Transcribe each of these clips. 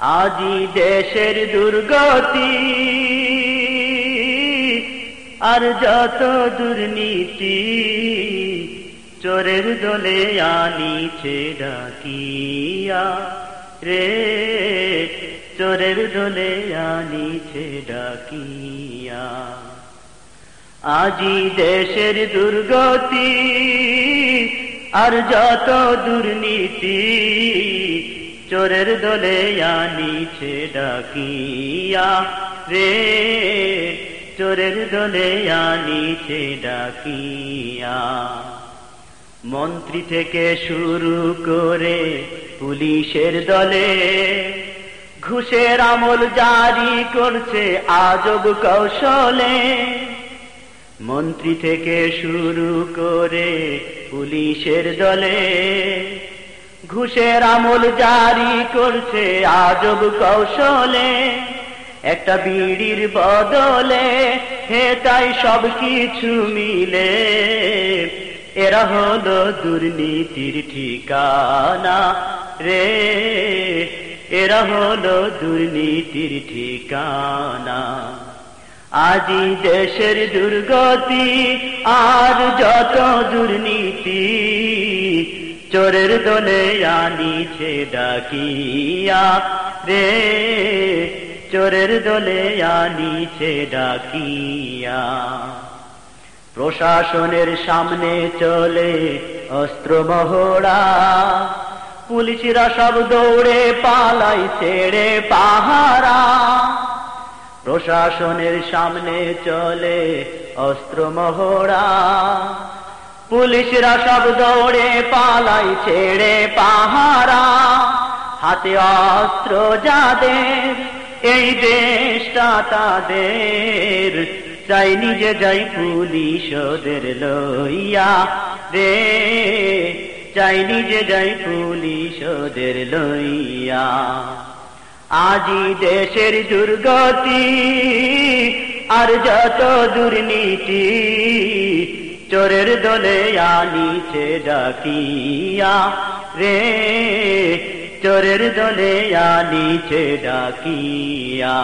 আজি দেশের দুর্গতি। আর যত দুর্নীতি চোরের দলে আনিছে ডাকিয়া রে, চোরের দলে আনিছে ডাকিয়া। আজি দেশের দুর্গতি, আর যত দুর্নীতি চোরের দলে আনিছে ডাকিয়া। রে, চোরের দলে আনিছে ডাকিয়া। মন্ত্রী থেকে শুরু করে পুলিশের দলে ঘুষের আমল জারি করছে আজব কৌশলে। মন্ত্রী থেকে শুরু করে পুলিশের দলে ঘুষের আমল জারি করছে আজব কৌশলে, একটা বিড়ির বদলে হে তাই সব কিছু মিলে। এরা হলো দুর্নীতির ঠিকানা রে, এরা হলো দুর্নীতির ঠিকানা। আজি দেশের দুর্গতি আর যত দুর্নীতি চোরের দলে আনিছে ডাকিয়া। রে চোরের দলে আনিছে ডাকিয়া। প্রশাসনের সামনে চলে অস্ত্র মহড়া পুলিশরা সব দৌড়ে পালাই ছেড়ে পাহারা। প্রশাসনের সামনে চলে অস্ত্র মহড়া পুলিশরা সব দৌড়ে পালাই ছেড়ে পাহারা। হাতে অস্ত্র যাদের, এই দেশটা তাদের। চাই নিজে যাই পুলিশ ওদের লইয়া রে। চাই নিজে যাই পুলিশ ওদের লইয়া। আজি দেশের দুর্গতি, আর যত দুর্নীতি চোরের দলে আনিছে ডাকিয়া। রে, চোরের দলে আনিছে ডাকিয়া।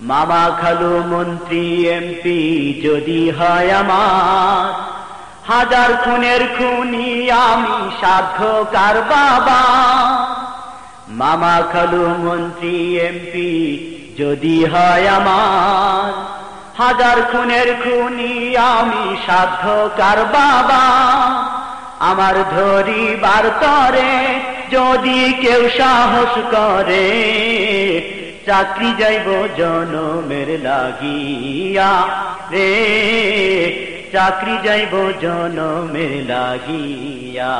মামা খালু মন্ত্রী এমপি যদি হয় আমার, হাজার খুনের খুনি আমি সাধ্য কার বাবা। মামা খালু মন্ত্রী এমপি যদি হয় আমার হাজার খুনের খুনি আমি সাধ্য কার বাবা। আমার ধরিবার তরে যদি কেউ সাহস করে, চাকরি যাইব জনমের লাগিয়া। রে, চাকরি যাইব জনমের লাগিয়া।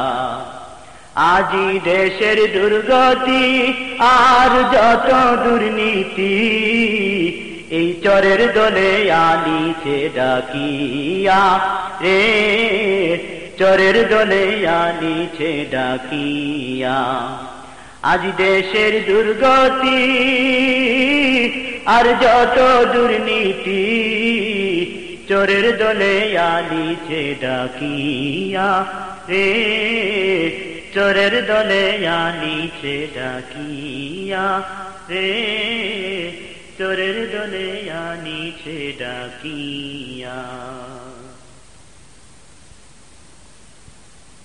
আজি দেশের দুর্গতি আর যত দুর্নীতি এই চরের দলে আনিছে ডাকিয়া রে। চরের দলে আনিছে ডাকিয়া। আজ দেশের দুর্গতি আর যত দুর্নীতি, চোরের দলে আনিছে ডাকিয়া রে। চোরের দলে আনিছে ডাকিয়া রে। চোরের দলে আনিছে ডাকিয়া।